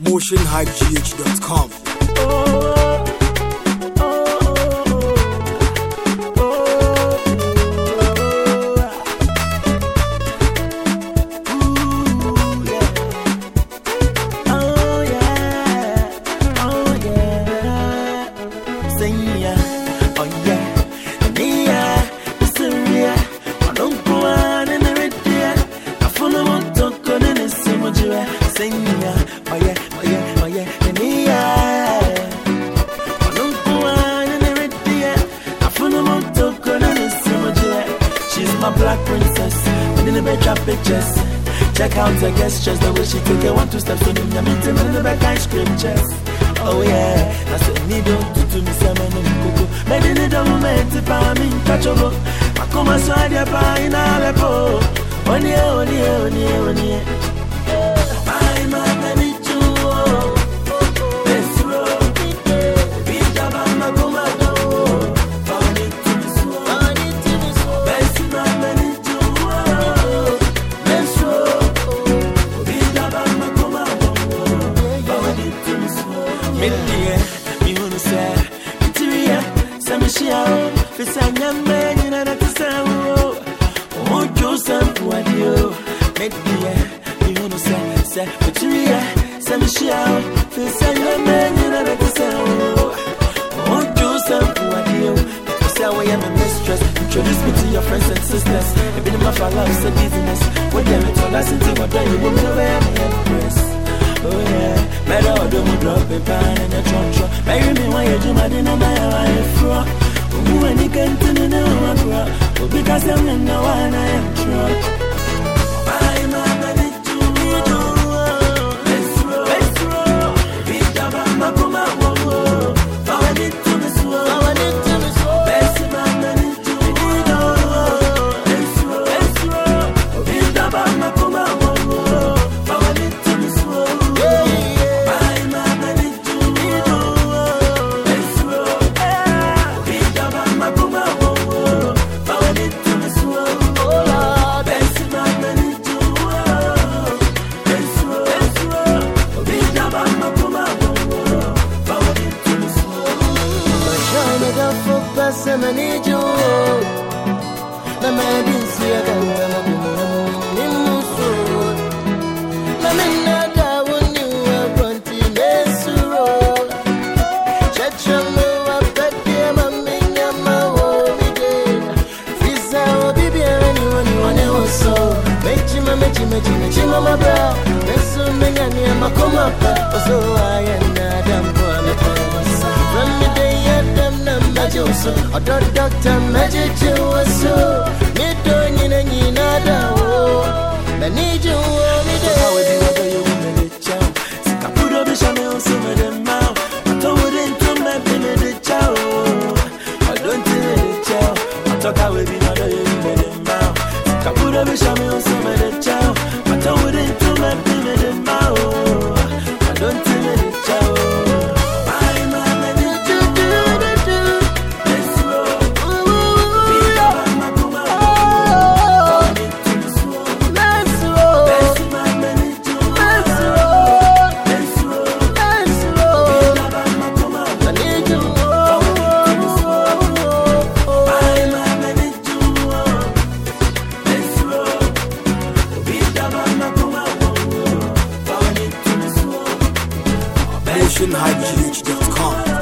motionhypegh.com. black princess, in the better pictures. Check out her gestures, the way she took it one two steps to the meeting in the back ice cream chest. Oh yeah, I said need to to me some no kuku. Made in the moment if I'm in touch of Makoma swadi hapa ina lepo. Oni oni oni oni. Soul. Midyear, me wanna say, Interior, some share, Fisanya man, you know that is a won't you some for you? Midyear, me wanna say, say, Interior, some share, Fisanya man, you know that is a won't you some for you? Say I am a mistress. Introduce me to your friends and sisters. A bit of my father is a business. What them it all that's into what you will never. Oh yeah, me drop a pan and a trunk truck. Marry me when you do my dinner, my wife fro. Who any can to the no one bro. Because I'm in the one I am truck. Up for pass and I need you. Wo bibi ani wani wane woso. Mechi ma na majuso. Odo doctor majichu waso. Me don't need any nada wo. Na need you wo me How would you de. ever you want me to chow? Sikapudo bisha me on some of them. Power